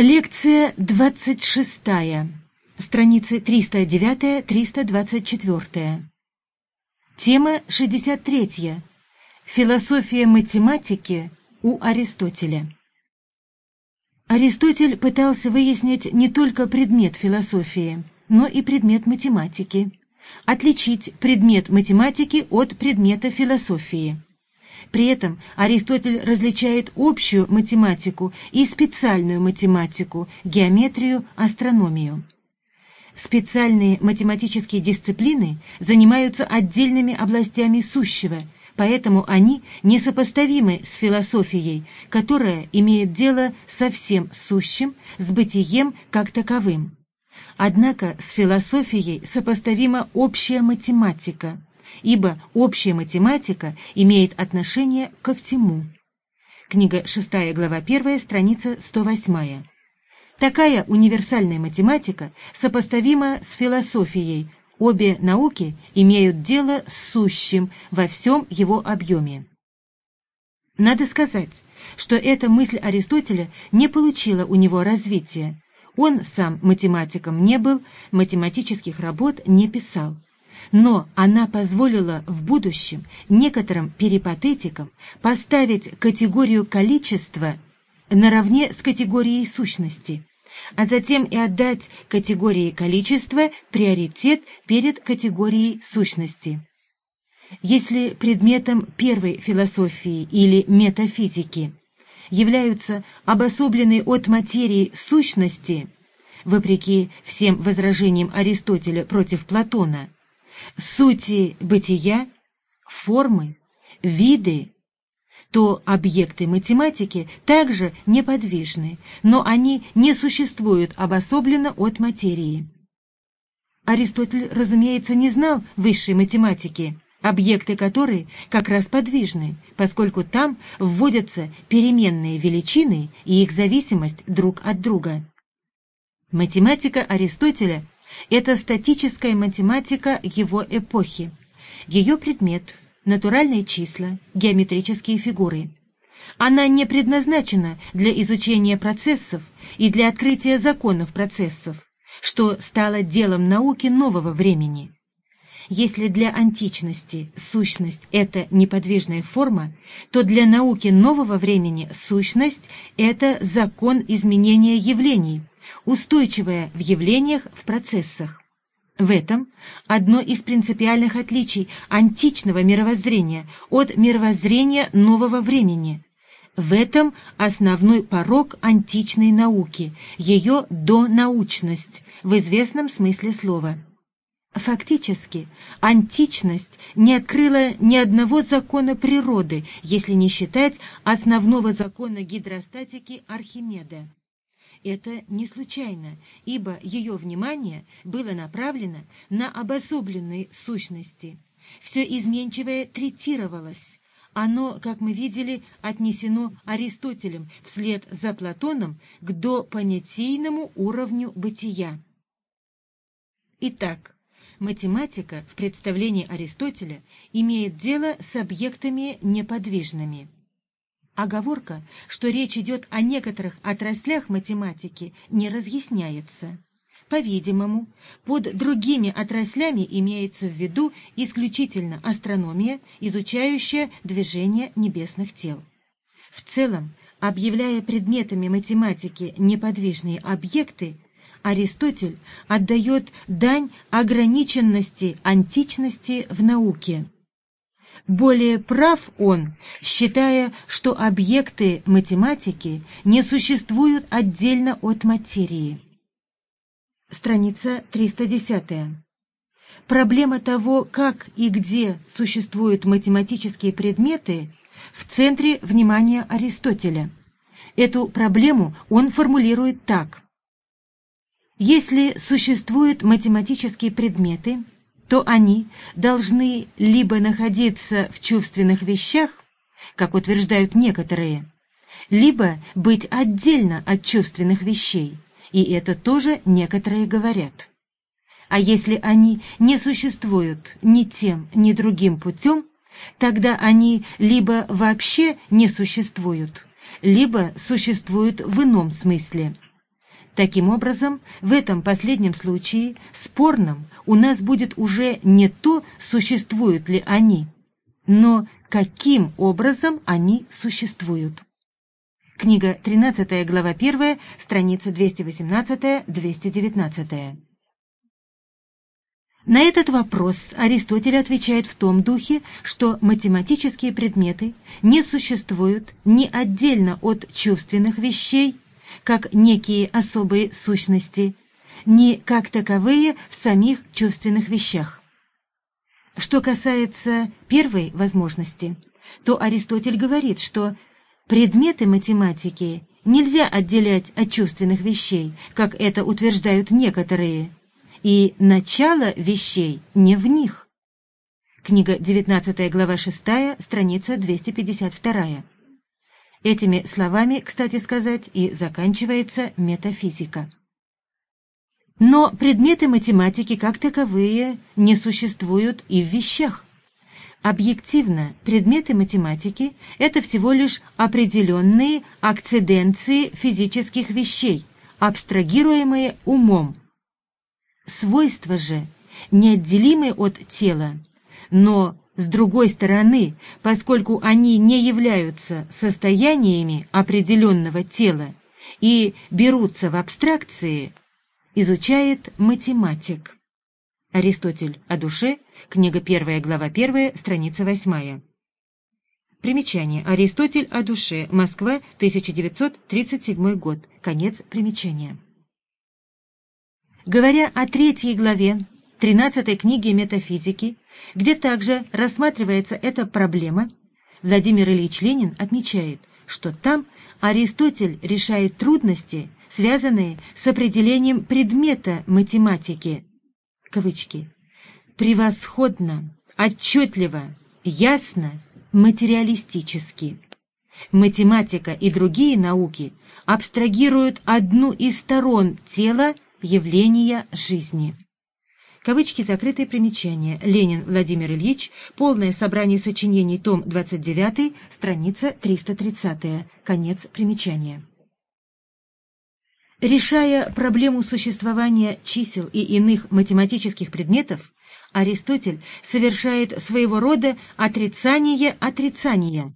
Лекция 26. Страницы 309-324. Тема 63. Философия математики у Аристотеля. Аристотель пытался выяснить не только предмет философии, но и предмет математики, отличить предмет математики от предмета философии. При этом Аристотель различает общую математику и специальную математику, геометрию, астрономию. Специальные математические дисциплины занимаются отдельными областями сущего, поэтому они несопоставимы с философией, которая имеет дело со всем сущим, с бытием как таковым. Однако с философией сопоставима общая математика – ибо общая математика имеет отношение ко всему. Книга 6, глава 1, страница 108. Такая универсальная математика сопоставима с философией. Обе науки имеют дело с сущим во всем его объеме. Надо сказать, что эта мысль Аристотеля не получила у него развития. Он сам математиком не был, математических работ не писал но она позволила в будущем некоторым перипатетикам поставить категорию количества наравне с категорией сущности, а затем и отдать категории количества приоритет перед категорией сущности. Если предметом первой философии или метафизики являются обособленные от материи сущности, вопреки всем возражениям Аристотеля против Платона, сути бытия, формы, виды, то объекты математики также неподвижны, но они не существуют обособленно от материи. Аристотель, разумеется, не знал высшей математики, объекты которой как раз подвижны, поскольку там вводятся переменные величины и их зависимость друг от друга. Математика Аристотеля это статическая математика его эпохи. Ее предмет – натуральные числа, геометрические фигуры. Она не предназначена для изучения процессов и для открытия законов процессов, что стало делом науки нового времени. Если для античности сущность – это неподвижная форма, то для науки нового времени сущность – это закон изменения явлений – устойчивая в явлениях, в процессах. В этом одно из принципиальных отличий античного мировоззрения от мировоззрения нового времени. В этом основной порог античной науки, ее донаучность, в известном смысле слова. Фактически, античность не открыла ни одного закона природы, если не считать основного закона гидростатики Архимеда. Это не случайно, ибо ее внимание было направлено на обособленные сущности. Все изменчивое третировалось. Оно, как мы видели, отнесено Аристотелем вслед за Платоном к допонятийному уровню бытия. Итак, математика в представлении Аристотеля имеет дело с объектами неподвижными. Оговорка, что речь идет о некоторых отраслях математики, не разъясняется. По-видимому, под другими отраслями имеется в виду исключительно астрономия, изучающая движение небесных тел. В целом, объявляя предметами математики неподвижные объекты, Аристотель отдает дань ограниченности античности в науке. Более прав он, считая, что объекты математики не существуют отдельно от материи. Страница 310. Проблема того, как и где существуют математические предметы, в центре внимания Аристотеля. Эту проблему он формулирует так. Если существуют математические предметы, то они должны либо находиться в чувственных вещах, как утверждают некоторые, либо быть отдельно от чувственных вещей, и это тоже некоторые говорят. А если они не существуют ни тем, ни другим путем, тогда они либо вообще не существуют, либо существуют в ином смысле. Таким образом, в этом последнем случае, спорным, у нас будет уже не то, существуют ли они, но каким образом они существуют. Книга 13, глава 1, страница 218-219. На этот вопрос Аристотель отвечает в том духе, что математические предметы не существуют ни отдельно от чувственных вещей, как некие особые сущности, ни как таковые в самих чувственных вещах. Что касается первой возможности, то Аристотель говорит, что предметы математики нельзя отделять от чувственных вещей, как это утверждают некоторые, и начало вещей не в них. Книга 19 глава 6, страница 252. Этими словами, кстати сказать, и заканчивается метафизика. Но предметы математики как таковые не существуют и в вещах. Объективно, предметы математики – это всего лишь определенные акциденции физических вещей, абстрагируемые умом. Свойства же неотделимы от тела, но с другой стороны, поскольку они не являются состояниями определенного тела и берутся в абстракции, изучает математик. Аристотель о душе, книга 1, глава 1, страница 8. Примечание. Аристотель о душе. Москва, 1937 год. Конец примечания. Говоря о третьей главе 13 книги метафизики, где также рассматривается эта проблема, Владимир Ильич Ленин отмечает, что там Аристотель решает трудности, связанные с определением предмета математики, кавычки, превосходно, отчетливо, ясно, материалистически. Математика и другие науки абстрагируют одну из сторон тела явления жизни. Кавычки закрытые примечания. Ленин Владимир Ильич. Полное собрание сочинений. Том 29. Страница 330. Конец примечания. Решая проблему существования чисел и иных математических предметов, Аристотель совершает своего рода отрицание отрицания.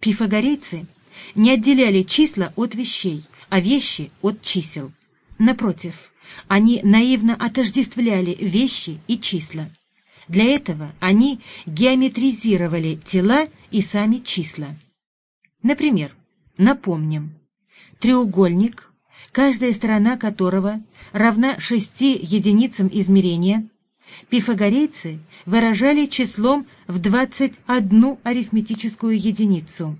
Пифагорейцы не отделяли числа от вещей, а вещи от чисел. Напротив, они наивно отождествляли вещи и числа. Для этого они геометризировали тела и сами числа. Например, напомним, треугольник, каждая сторона которого равна шести единицам измерения, пифагорейцы выражали числом в 21 арифметическую единицу,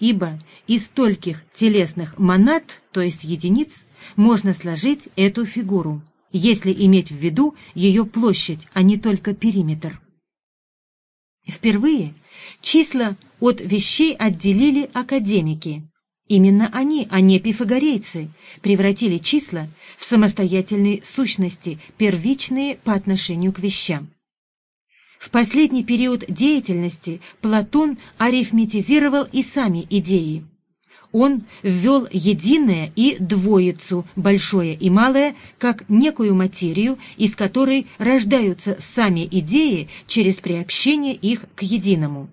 ибо из стольких телесных монад, то есть единиц, можно сложить эту фигуру, если иметь в виду ее площадь, а не только периметр. Впервые числа от вещей отделили академики. Именно они, а не пифагорейцы, превратили числа в самостоятельные сущности, первичные по отношению к вещам. В последний период деятельности Платон арифметизировал и сами идеи он ввел единое и двоицу, большое и малое, как некую материю, из которой рождаются сами идеи через приобщение их к единому.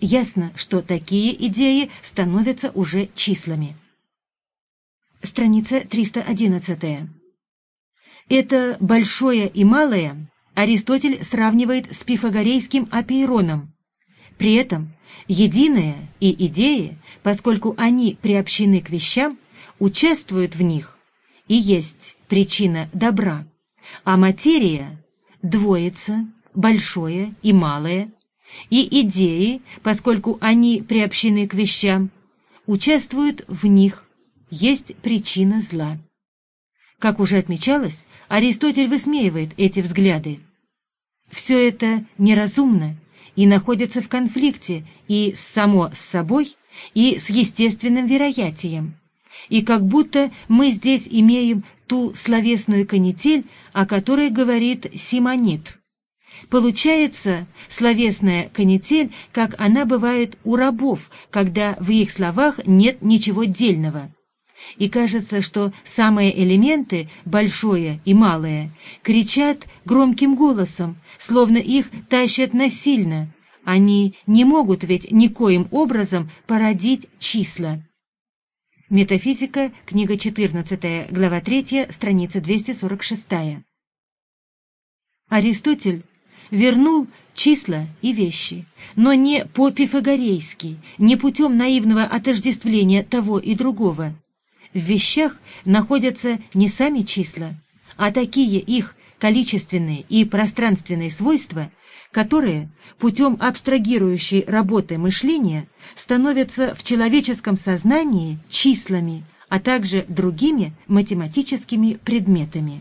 Ясно, что такие идеи становятся уже числами. Страница 311. Это большое и малое Аристотель сравнивает с пифагорейским апейроном. При этом единое и идеи поскольку они приобщены к вещам, участвуют в них и есть причина добра, а материя – двоица, большое и малое, и идеи, поскольку они приобщены к вещам, участвуют в них, есть причина зла. Как уже отмечалось, Аристотель высмеивает эти взгляды. Все это неразумно и находится в конфликте и само с собой, и с естественным вероятием. И как будто мы здесь имеем ту словесную канитель, о которой говорит Симонит. Получается словесная канитель, как она бывает у рабов, когда в их словах нет ничего дельного. И кажется, что самые элементы, большое и малое, кричат громким голосом, словно их тащат насильно. Они не могут ведь никоим образом породить числа. Метафизика, книга 14, глава 3, страница 246. Аристотель вернул числа и вещи, но не по-пифагорейски, не путем наивного отождествления того и другого. В вещах находятся не сами числа, а такие их количественные и пространственные свойства, которые путем абстрагирующей работы мышления становятся в человеческом сознании числами, а также другими математическими предметами.